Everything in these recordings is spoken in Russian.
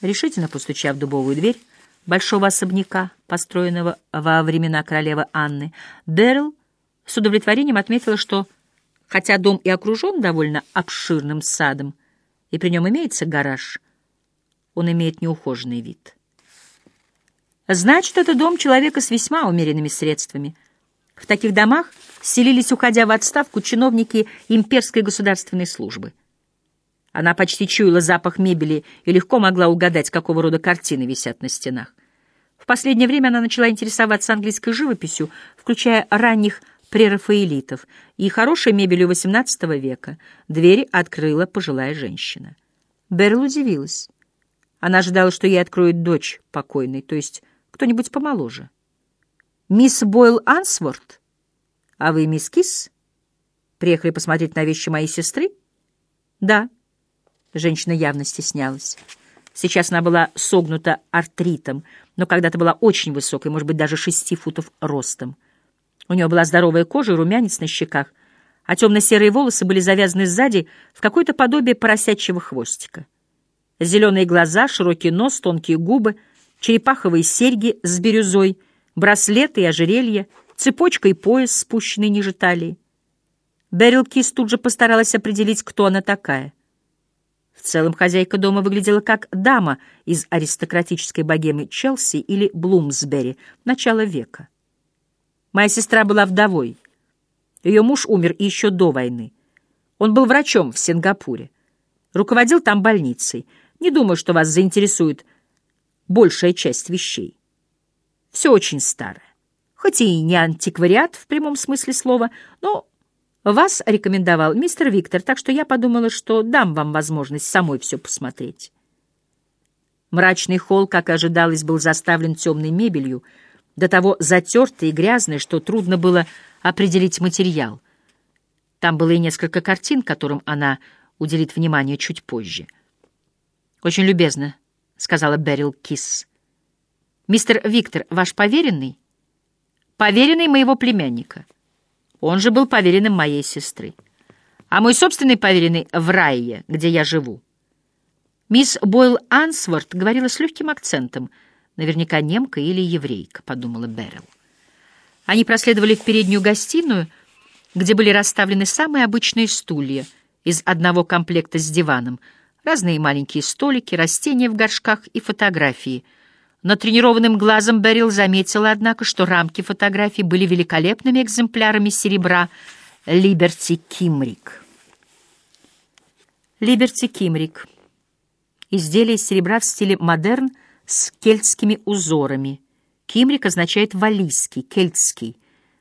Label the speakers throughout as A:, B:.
A: Решительно постучав в дубовую дверь большого особняка, построенного во времена королевы Анны, Дэрил с удовлетворением отметила, что, хотя дом и окружен довольно обширным садом, и при нем имеется гараж, он имеет неухоженный вид. Значит, это дом человека с весьма умеренными средствами. В таких домах селились, уходя в отставку, чиновники имперской государственной службы. Она почти чуяла запах мебели и легко могла угадать, какого рода картины висят на стенах. В последнее время она начала интересоваться английской живописью, включая ранних прерафаэлитов и хорошей мебелью XVIII века. Дверь открыла пожилая женщина. Берл удивилась. Она ожидала, что ей откроет дочь покойной, то есть кто-нибудь помоложе. «Мисс Бойл Ансворт? А вы мисс Кис? Приехали посмотреть на вещи моей сестры?» «Да». Женщина явно стеснялась. Сейчас она была согнута артритом, но когда-то была очень высокой, может быть, даже шести футов ростом. У нее была здоровая кожа и румянец на щеках, а темно-серые волосы были завязаны сзади в какое-то подобие поросячьего хвостика. Зеленые глаза, широкий нос, тонкие губы, черепаховые серьги с бирюзой, браслеты и ожерелья, цепочка и пояс, спущенный ниже талии. Берил Кис тут же постаралась определить, кто она такая — в целом хозяйка дома выглядела как дама из аристократической богемы Челси или Блумсбери начала века. Моя сестра была вдовой. Ее муж умер еще до войны. Он был врачом в Сингапуре. Руководил там больницей. Не думаю, что вас заинтересует большая часть вещей. Все очень старое. Хоть и не антиквариат в прямом смысле слова, но вас рекомендовал мистер Виктор, так что я подумала, что дам вам возможность самой все посмотреть. Мрачный холл, как и ожидалось, был заставлен темной мебелью, до того затертой и грязной, что трудно было определить материал. Там было и несколько картин, которым она уделит внимание чуть позже. «Очень любезно», — сказала Берил Кис. «Мистер Виктор, ваш поверенный?» «Поверенный моего племянника». Он же был поверенным моей сестры. А мой собственный поверенный в Райе, где я живу. Мисс Бойл Ансворт говорила с легким акцентом. Наверняка немка или еврейка, подумала Берил. Они проследовали в переднюю гостиную, где были расставлены самые обычные стулья из одного комплекта с диваном, разные маленькие столики, растения в горшках и фотографии — Натренированным глазом Берил заметила, однако, что рамки фотографий были великолепными экземплярами серебра «Либерти Кимрик». «Либерти Кимрик» — изделие из серебра в стиле модерн с кельтскими узорами. Кимрик означает «валийский», «кельтский»,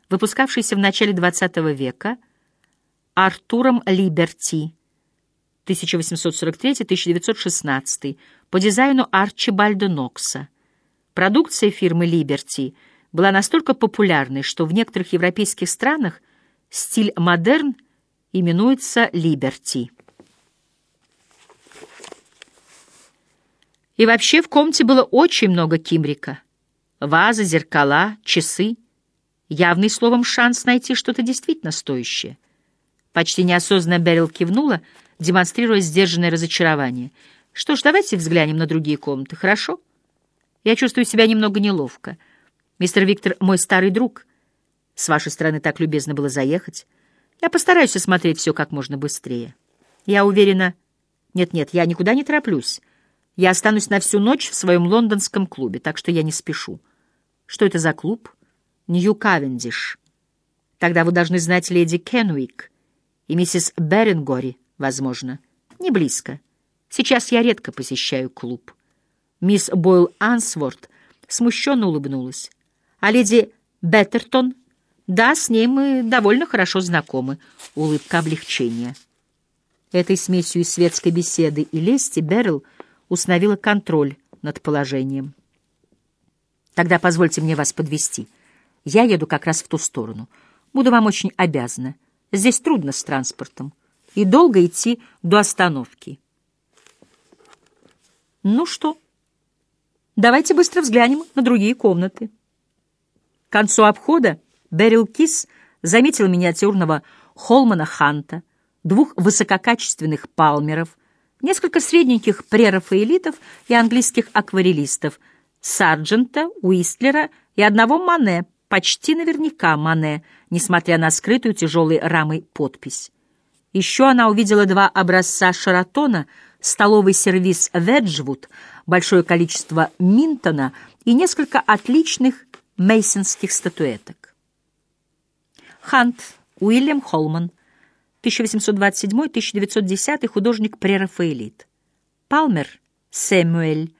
A: выпускавшийся в начале XX века Артуром Либерти 1843-1916 по дизайну Арчибальда Нокса. Продукция фирмы «Либерти» была настолько популярной, что в некоторых европейских странах стиль модерн именуется «Либерти». И вообще в комнате было очень много кимрика. Вазы, зеркала, часы. Явный словом шанс найти что-то действительно стоящее. Почти неосознанно Берил кивнула, демонстрируя сдержанное разочарование. «Что ж, давайте взглянем на другие комнаты, хорошо?» Я чувствую себя немного неловко. Мистер Виктор — мой старый друг. С вашей стороны так любезно было заехать. Я постараюсь осмотреть все как можно быстрее. Я уверена... Нет-нет, я никуда не тороплюсь. Я останусь на всю ночь в своем лондонском клубе, так что я не спешу. Что это за клуб? Нью Кавендиш. Тогда вы должны знать леди Кенуик и миссис Берингори, возможно. Не близко. Сейчас я редко посещаю клуб. Мисс Бойл Ансворт смущенно улыбнулась. А леди Беттертон? Да, с ней мы довольно хорошо знакомы. Улыбка облегчения. Этой смесью из светской беседы и лести Берл установила контроль над положением. Тогда позвольте мне вас подвести. Я еду как раз в ту сторону. Буду вам очень обязана. Здесь трудно с транспортом. И долго идти до остановки. Ну что? Давайте быстро взглянем на другие комнаты. К концу обхода Берил Кис заметил миниатюрного Холмана Ханта, двух высококачественных палмеров, несколько средненьких прерафаэлитов и английских акварелистов, Сарджента, Уистлера и одного Мане, почти наверняка Мане, несмотря на скрытую тяжелой рамой подпись. Еще она увидела два образца Шаратона, столовый сервиз Веджвуд, большое количество Минтона и несколько отличных мейсонских статуэток. Хант, Уильям Холман, 1827-1910, художник-прерафаэлит. Палмер, Сэмюэль,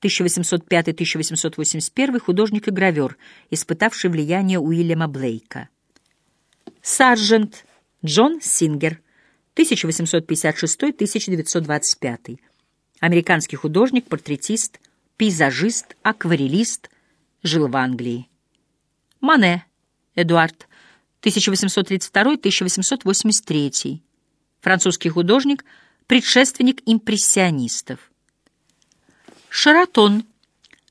A: 1805-1881, художник и гравер, испытавший влияние Уильяма Блейка. Саржент, Джон Сингер, 1856-1925. Американский художник, портретист, пейзажист, акварелист, жил в Англии. Мане, Эдуард, 1832-1883. Французский художник, предшественник импрессионистов. Шератон.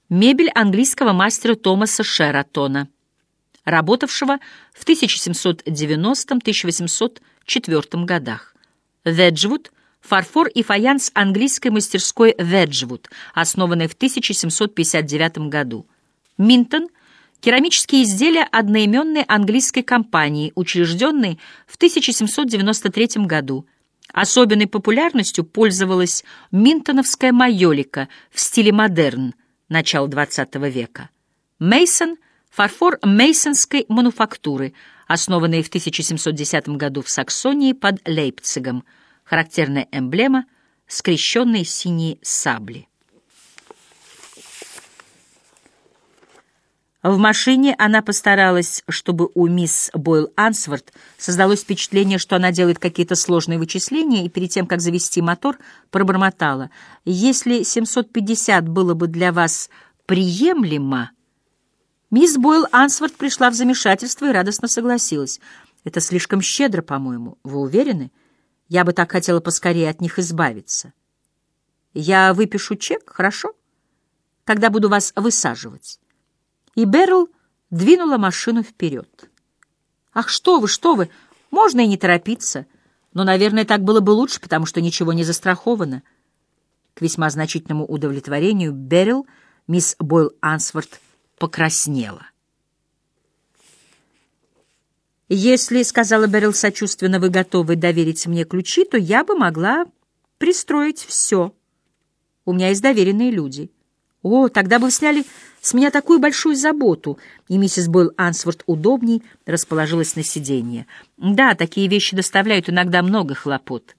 A: Мебель английского мастера Томаса Шератона, работавшего в 1790-1804 годах. Веджвуд — фарфор и фаянс английской мастерской Веджвуд, основанной в 1759 году. Минтон — керамические изделия одноименной английской компании, учрежденной в 1793 году. Особенной популярностью пользовалась минтоновская майолика в стиле модерн начала XX века. Мейсон — фарфор мейсонской мануфактуры — основанные в 1710 году в Саксонии под Лейпцигом, характерная эмблема — скрещенные синие сабли. В машине она постаралась, чтобы у мисс Бойл Ансворт создалось впечатление, что она делает какие-то сложные вычисления, и перед тем, как завести мотор, пробормотала. «Если 750 было бы для вас приемлемо...» Мисс Бойл Ансворт пришла в замешательство и радостно согласилась. «Это слишком щедро, по-моему. Вы уверены? Я бы так хотела поскорее от них избавиться. Я выпишу чек, хорошо? Когда буду вас высаживать». И Берл двинула машину вперед. «Ах, что вы, что вы! Можно и не торопиться. Но, наверное, так было бы лучше, потому что ничего не застраховано». К весьма значительному удовлетворению Берил мисс Бойл Ансворт покраснела. «Если, — сказала Берил сочувственно, — вы готовы доверить мне ключи, то я бы могла пристроить все. У меня есть доверенные люди. О, тогда бы вы сняли с меня такую большую заботу!» И миссис Бойл Ансворт удобней расположилась на сиденье. «Да, такие вещи доставляют иногда много хлопот».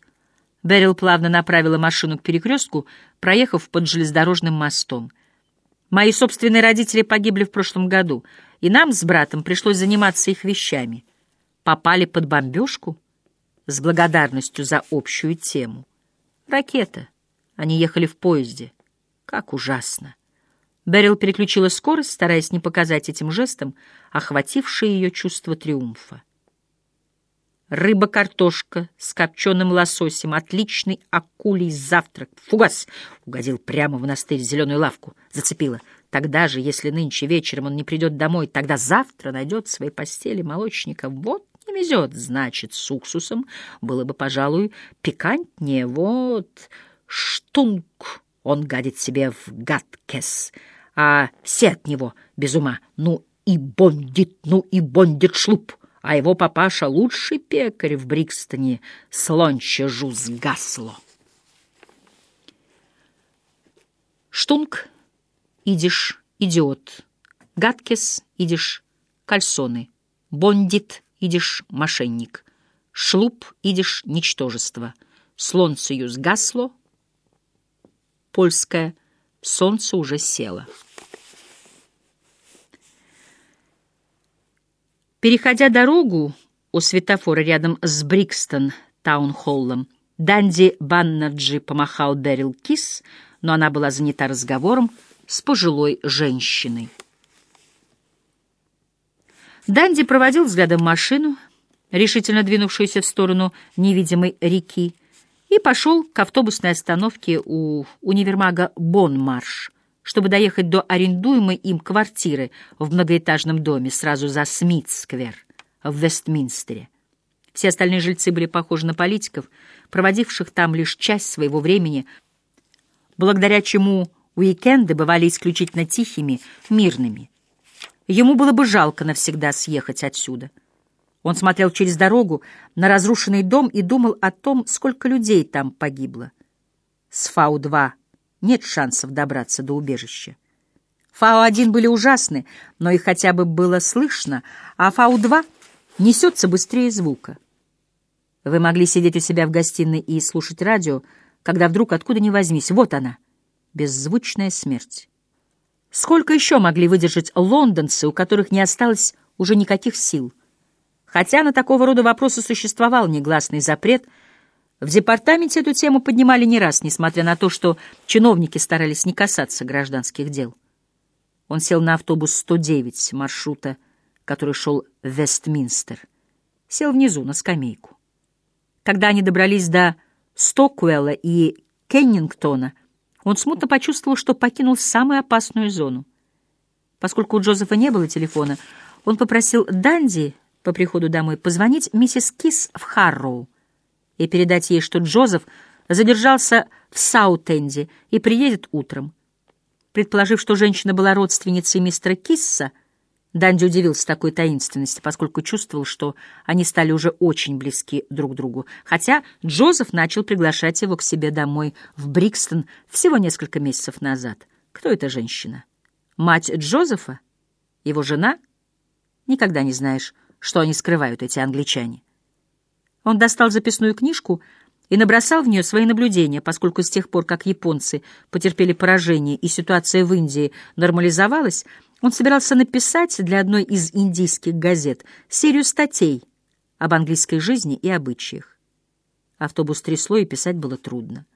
A: Берил плавно направила машину к перекрестку, проехав под железнодорожным мостом. Мои собственные родители погибли в прошлом году, и нам с братом пришлось заниматься их вещами. Попали под бомбежку с благодарностью за общую тему. Ракета. Они ехали в поезде. Как ужасно. Берил переключила скорость, стараясь не показать этим жестом охватившее ее чувство триумфа. Рыба-картошка с копченым лососем, отличный акулий завтрак. Фугас! Угодил прямо в монастырь зеленую лавку. Зацепила. Тогда же, если нынче вечером он не придет домой, тогда завтра найдет в своей постели молочника. Вот не везет, значит, с уксусом было бы, пожалуй, пикантнее. Вот штунг он гадит себе в гадкес, а все от него без ума. Ну и бондит, ну и бондит шлуп а его папаша — лучший пекарь в Брикстоне, слонче жуз гасло. Штунг, идиш, идиот. Гадкес, идиш, кальсоны. Бондит, идиш, мошенник. Шлуп, идиш, ничтожество. Слонциюс гасло, польское, солнце уже село. Переходя дорогу у светофора рядом с Брикстон Таунхоллом, Данди Баннаджи помахал Берил Кис, но она была занята разговором с пожилой женщиной. Данди проводил взглядом машину, решительно двинувшуюся в сторону невидимой реки, и пошел к автобусной остановке у универмага Бонмарш чтобы доехать до арендуемой им квартиры в многоэтажном доме сразу за Смит-сквер в Вестминстере. Все остальные жильцы были похожи на политиков, проводивших там лишь часть своего времени, благодаря чему уикенды бывали исключительно тихими, мирными. Ему было бы жалко навсегда съехать отсюда. Он смотрел через дорогу на разрушенный дом и думал о том, сколько людей там погибло. С Фау-2 нет шансов добраться до убежища. Фау-1 были ужасны, но их хотя бы было слышно, а Фау-2 несется быстрее звука. Вы могли сидеть у себя в гостиной и слушать радио, когда вдруг откуда ни возьмись, вот она, беззвучная смерть. Сколько еще могли выдержать лондонцы, у которых не осталось уже никаких сил? Хотя на такого рода вопросы существовал негласный запрет, в департаменте эту тему поднимали не раз, несмотря на то, что чиновники старались не касаться гражданских дел. Он сел на автобус 109 маршрута, который шел в Вестминстер. Сел внизу, на скамейку. Когда они добрались до Стокуэлла и Кеннингтона, он смутно почувствовал, что покинул самую опасную зону. Поскольку у Джозефа не было телефона, он попросил Данди по приходу домой позвонить миссис Кис в Харроу и передать ей, что Джозеф задержался в Саутенде и приедет утром. Предположив, что женщина была родственницей мистера Кисса, Данди удивился такой таинственности, поскольку чувствовал, что они стали уже очень близки друг другу, хотя Джозеф начал приглашать его к себе домой в Брикстон всего несколько месяцев назад. Кто эта женщина? Мать Джозефа? Его жена? Никогда не знаешь, что они скрывают, эти англичане. Он достал записную книжку и набросал в нее свои наблюдения, поскольку с тех пор, как японцы потерпели поражение и ситуация в Индии нормализовалась, он собирался написать для одной из индийских газет серию статей об английской жизни и обычаях. Автобус трясло, и писать было трудно.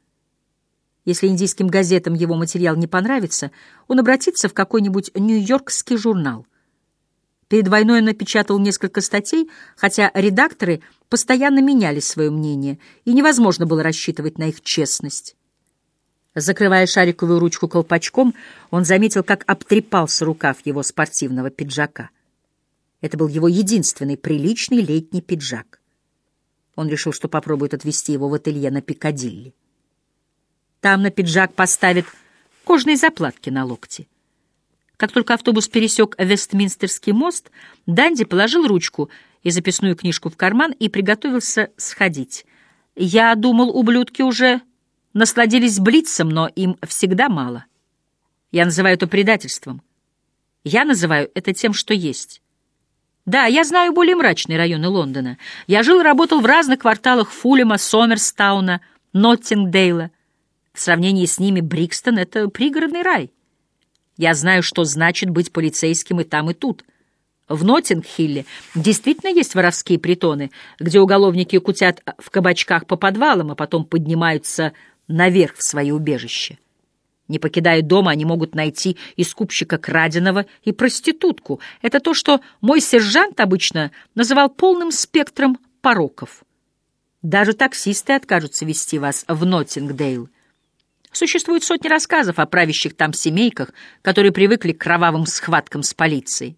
A: Если индийским газетам его материал не понравится, он обратится в какой-нибудь нью-йоркский журнал. Перед войной он напечатал несколько статей, хотя редакторы постоянно меняли свое мнение, и невозможно было рассчитывать на их честность. Закрывая шариковую ручку колпачком, он заметил, как обтрепался рукав его спортивного пиджака. Это был его единственный приличный летний пиджак. Он решил, что попробует отвезти его в ателье на Пикадилли. Там на пиджак поставит кожные заплатки на локти. Как только автобус пересек Вестминстерский мост, Данди положил ручку и записную книжку в карман и приготовился сходить. «Я думал, ублюдки уже насладились блицем, но им всегда мало. Я называю это предательством. Я называю это тем, что есть. Да, я знаю более мрачные районы Лондона. Я жил и работал в разных кварталах Фулема, Сомерстауна, Ноттингдейла. В сравнении с ними Брикстон — это пригородный рай. Я знаю, что значит быть полицейским и там, и тут. В Ноттингхилле действительно есть воровские притоны, где уголовники кутят в кабачках по подвалам, а потом поднимаются наверх в свое убежище. Не покидая дома, они могут найти и скупщика краденого, и проститутку. Это то, что мой сержант обычно называл полным спектром пороков. Даже таксисты откажутся вести вас в Ноттингдейл. Существует сотни рассказов о правящих там семейках, которые привыкли к кровавым схваткам с полицией.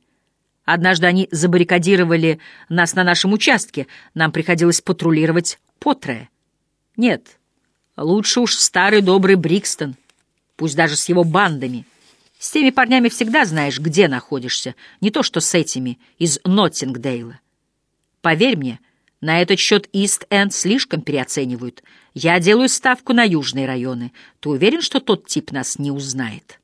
A: Однажды они забаррикадировали нас на нашем участке, нам приходилось патрулировать по трое. Нет, Лучше уж старый добрый Брикстон, пусть даже с его бандами. С теми парнями всегда знаешь, где находишься, не то что с этими из Ноттингдейла. Поверь мне, на этот счет Ист-Энд слишком переоценивают. Я делаю ставку на южные районы. Ты уверен, что тот тип нас не узнает?»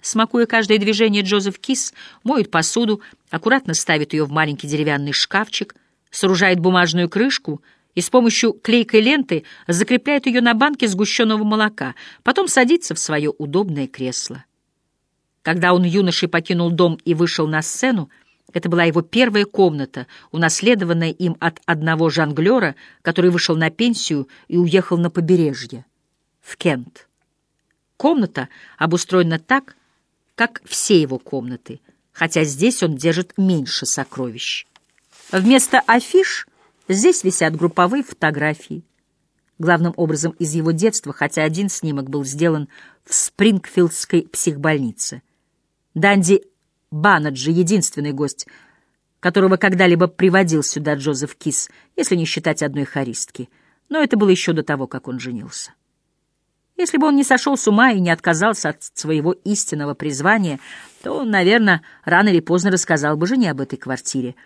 A: Смакуя каждое движение, Джозеф Кис моет посуду, аккуратно ставит ее в маленький деревянный шкафчик, сооружает бумажную крышку — и с помощью клейкой ленты закрепляет ее на банке сгущенного молока, потом садится в свое удобное кресло. Когда он юношей покинул дом и вышел на сцену, это была его первая комната, унаследованная им от одного жонглера, который вышел на пенсию и уехал на побережье, в Кент. Комната обустроена так, как все его комнаты, хотя здесь он держит меньше сокровищ. Вместо афиш — Здесь висят групповые фотографии. Главным образом из его детства, хотя один снимок был сделан в Спрингфилдской психбольнице. Данди Банаджи, единственный гость, которого когда-либо приводил сюда Джозеф Кис, если не считать одной харистки. Но это было еще до того, как он женился. Если бы он не сошел с ума и не отказался от своего истинного призвания, то он, наверное, рано или поздно рассказал бы жене об этой квартире.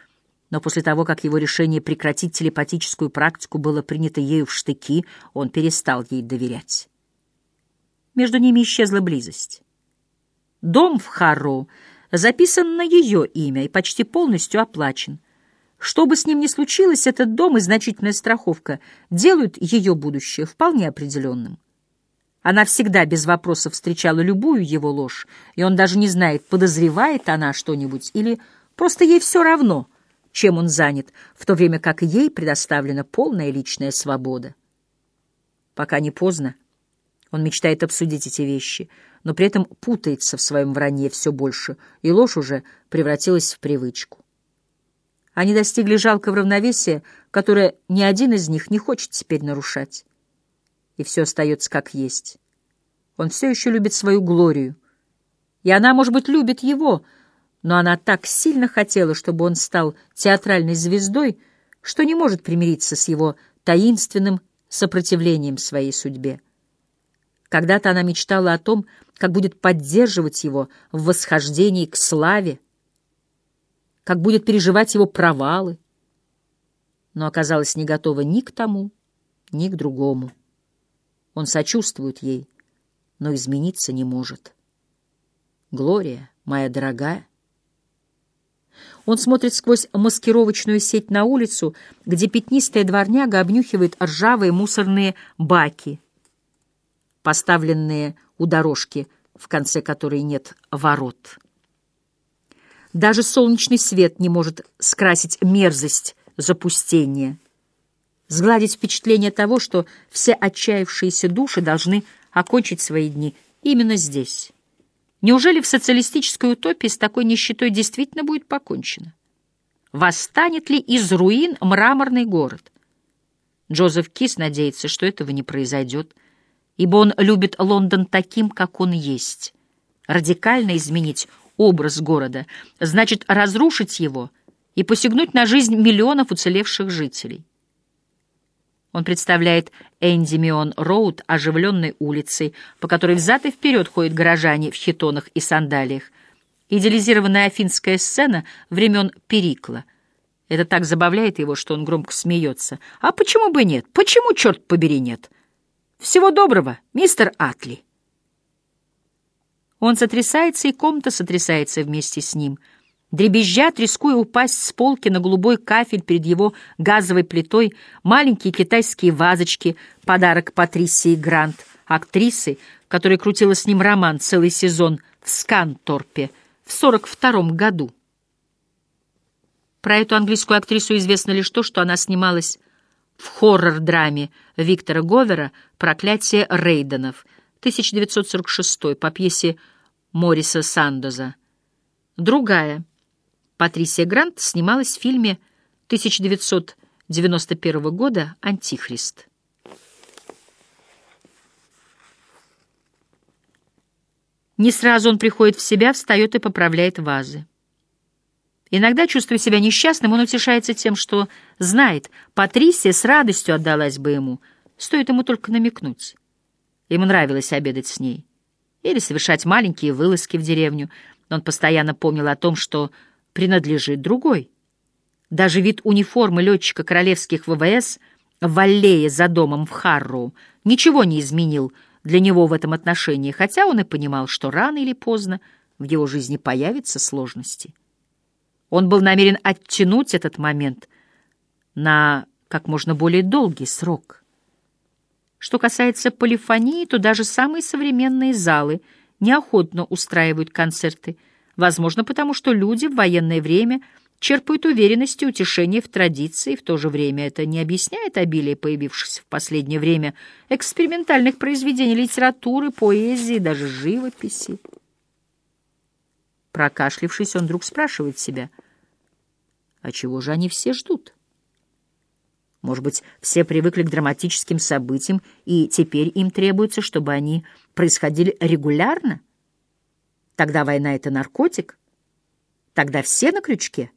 A: Но после того, как его решение прекратить телепатическую практику было принято ею в штыки, он перестал ей доверять. Между ними исчезла близость. Дом в Харроу записан на ее имя и почти полностью оплачен. Что бы с ним ни случилось, этот дом и значительная страховка делают ее будущее вполне определенным. Она всегда без вопросов встречала любую его ложь, и он даже не знает, подозревает она что-нибудь или просто ей все равно, чем он занят, в то время как ей предоставлена полная личная свобода. Пока не поздно, он мечтает обсудить эти вещи, но при этом путается в своем вранье все больше, и ложь уже превратилась в привычку. Они достигли жалкого равновесия, которое ни один из них не хочет теперь нарушать и все остается как есть. Он все еще любит свою Глорию. И она, может быть, любит его, но она так сильно хотела, чтобы он стал театральной звездой, что не может примириться с его таинственным сопротивлением своей судьбе. Когда-то она мечтала о том, как будет поддерживать его в восхождении к славе, как будет переживать его провалы, но оказалась не готова ни к тому, ни к другому. Он сочувствует ей, но измениться не может. Глория, моя дорогая. Он смотрит сквозь маскировочную сеть на улицу, где пятнистая дворняга обнюхивает ржавые мусорные баки, поставленные у дорожки, в конце которой нет ворот. Даже солнечный свет не может скрасить мерзость запустения — сгладить впечатление того, что все отчаявшиеся души должны окончить свои дни именно здесь. Неужели в социалистической утопии с такой нищетой действительно будет покончено? Восстанет ли из руин мраморный город? Джозеф Кис надеется, что этого не произойдет, ибо он любит Лондон таким, как он есть. Радикально изменить образ города значит разрушить его и посягнуть на жизнь миллионов уцелевших жителей. Он представляет Эндимион Роуд оживленной улицей, по которой взад и вперед ходят горожане в хитонах и сандалиях. Идеализированная афинская сцена времен Перикла. Это так забавляет его, что он громко смеется. А почему бы нет? Почему, черт побери, нет? Всего доброго, мистер Атли. Он сотрясается, и комната сотрясается вместе с ним — Дребезжат, рискуя упасть с полки на голубой кафель перед его газовой плитой, маленькие китайские вазочки, подарок Патрисии Грант, актрисы, которая крутила с ним роман целый сезон в Сканторпе в 42 году. Про эту английскую актрису известно лишь то, что она снималась в хоррор-драме Виктора Говера «Проклятие Рейденов» 1946 по пьесе Мориса Сандоза. Другая — Патрисия Грант снималась в фильме 1991 года «Антихрист». Не сразу он приходит в себя, встает и поправляет вазы. Иногда, чувствуя себя несчастным, он утешается тем, что знает, Патрисия с радостью отдалась бы ему, стоит ему только намекнуть. Ему нравилось обедать с ней или совершать маленькие вылазки в деревню, но он постоянно помнил о том, что принадлежит другой. Даже вид униформы летчика королевских ВВС в аллее за домом в Харроу ничего не изменил для него в этом отношении, хотя он и понимал, что рано или поздно в его жизни появятся сложности. Он был намерен оттянуть этот момент на как можно более долгий срок. Что касается полифонии, то даже самые современные залы неохотно устраивают концерты — Возможно, потому что люди в военное время черпают уверенность и утешение в традиции, в то же время это не объясняет обилие появившихся в последнее время экспериментальных произведений литературы, поэзии, даже живописи. Прокашлившись, он вдруг спрашивает себя, а чего же они все ждут? Может быть, все привыкли к драматическим событиям, и теперь им требуется, чтобы они происходили регулярно? Тогда война — это наркотик? Тогда все на крючке?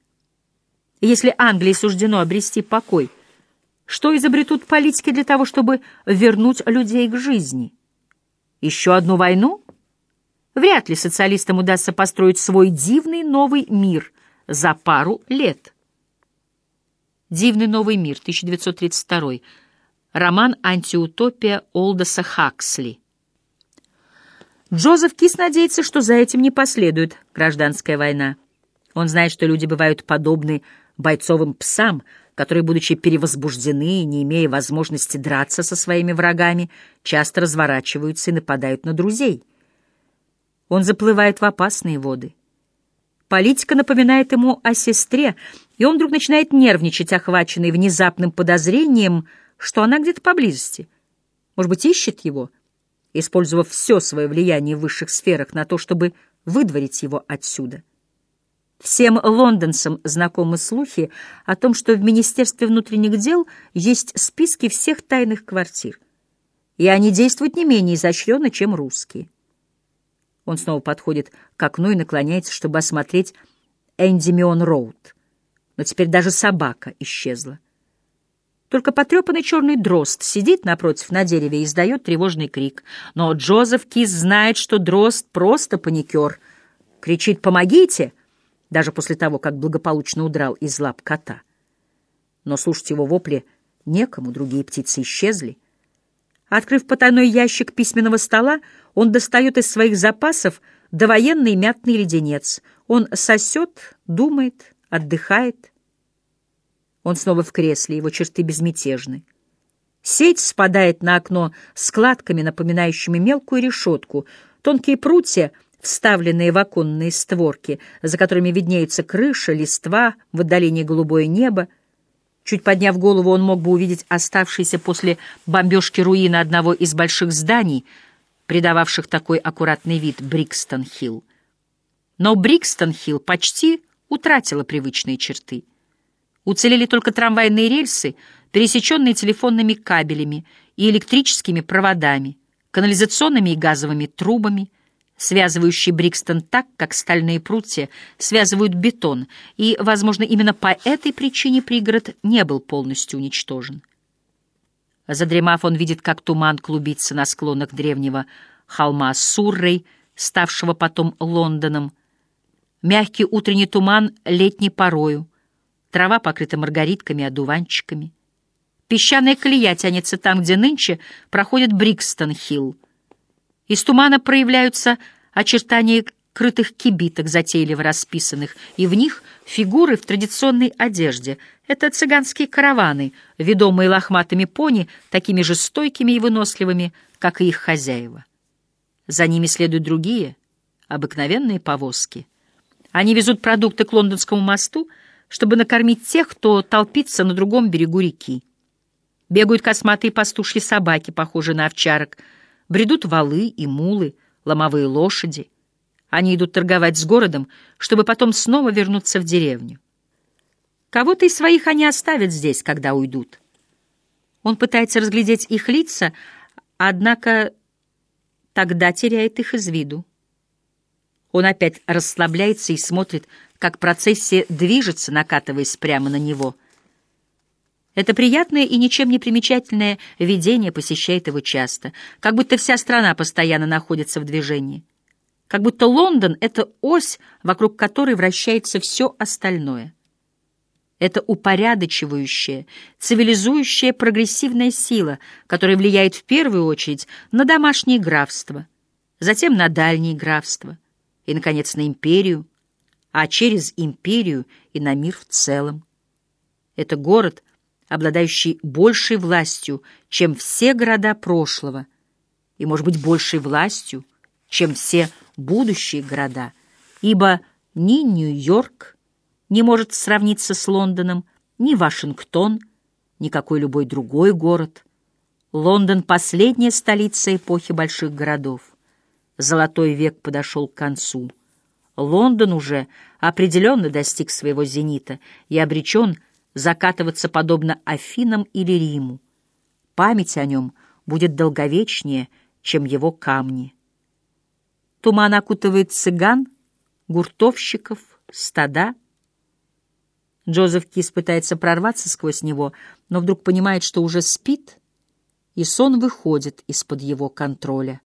A: Если Англии суждено обрести покой, что изобретут политики для того, чтобы вернуть людей к жизни? Еще одну войну? Вряд ли социалистам удастся построить свой дивный новый мир за пару лет. «Дивный новый мир», 1932. Роман «Антиутопия» Олдоса Хаксли. Джозеф Кис надеется, что за этим не последует гражданская война. Он знает, что люди бывают подобны бойцовым псам, которые, будучи перевозбуждены и не имея возможности драться со своими врагами, часто разворачиваются и нападают на друзей. Он заплывает в опасные воды. Политика напоминает ему о сестре, и он вдруг начинает нервничать, охваченный внезапным подозрением, что она где-то поблизости. Может быть, ищет его, использовав все свое влияние в высших сферах на то, чтобы выдворить его отсюда. Всем лондонцам знакомы слухи о том, что в Министерстве внутренних дел есть списки всех тайных квартир, и они действуют не менее изощренно, чем русские. Он снова подходит к окну и наклоняется, чтобы осмотреть Эндимион Роуд. Но теперь даже собака исчезла. Только потрепанный черный дрозд сидит напротив на дереве и издает тревожный крик. Но Джозеф Кис знает, что дрозд просто паникер. Кричит «Помогите!» даже после того, как благополучно удрал из лап кота. Но слушать его вопли некому, другие птицы исчезли. Открыв потайной ящик письменного стола, он достает из своих запасов довоенный мятный леденец. Он сосет, думает, отдыхает. Он снова в кресле, его черты безмятежны. Сеть спадает на окно складками, напоминающими мелкую решетку. Тонкие прутья, вставленные в оконные створки, за которыми виднеются крыша, листва, в отдалении голубое небо. Чуть подняв голову, он мог бы увидеть оставшиеся после бомбежки руины одного из больших зданий — придававших такой аккуратный вид Брикстон-Хилл. Но Брикстон-Хилл почти утратила привычные черты. Уцелели только трамвайные рельсы, пересеченные телефонными кабелями и электрическими проводами, канализационными и газовыми трубами, связывающие Брикстон так, как стальные прутья связывают бетон, и, возможно, именно по этой причине пригород не был полностью уничтожен. Задремав, он видит, как туман клубится на склонах древнего холма Суррой, ставшего потом Лондоном. Мягкий утренний туман летней порою, трава покрыта маргаритками и одуванчиками. Песчаная колея тянется там, где нынче проходит Брикстон-Хилл. Из тумана проявляются очертания крытых кибиток, затейливо расписанных, и в них фигуры в традиционной одежде. Это цыганские караваны, ведомые лохматыми пони, такими же стойкими и выносливыми, как и их хозяева. За ними следуют другие, обыкновенные повозки. Они везут продукты к лондонскому мосту, чтобы накормить тех, кто толпится на другом берегу реки. Бегают косматые пастушьи собаки, похожие на овчарок, бредут валы и мулы, ломовые лошади — они идут торговать с городом, чтобы потом снова вернуться в деревню. Кого-то из своих они оставят здесь, когда уйдут. Он пытается разглядеть их лица, однако тогда теряет их из виду. Он опять расслабляется и смотрит, как процессия движется, накатываясь прямо на него. Это приятное и ничем не примечательное видение посещает его часто, как будто вся страна постоянно находится в движении как будто Лондон — это ось, вокруг которой вращается все остальное. Это упорядочивающая, цивилизующая прогрессивная сила, которая влияет в первую очередь на домашние графства, затем на дальние графства и, наконец, на империю, а через империю и на мир в целом. Это город, обладающий большей властью, чем все города прошлого, и, может быть, большей властью, чем все будущие города, ибо ни Нью-Йорк не может сравниться с Лондоном, ни Вашингтон, ни какой любой другой город. Лондон — последняя столица эпохи больших городов. Золотой век подошел к концу. Лондон уже определенно достиг своего зенита и обречен закатываться подобно Афинам или Риму. Память о нем будет долговечнее, чем его камни. Туман окутывает цыган, гуртовщиков, стада. Джозеф Кис пытается прорваться сквозь него, но вдруг понимает, что уже спит, и сон выходит из-под его контроля.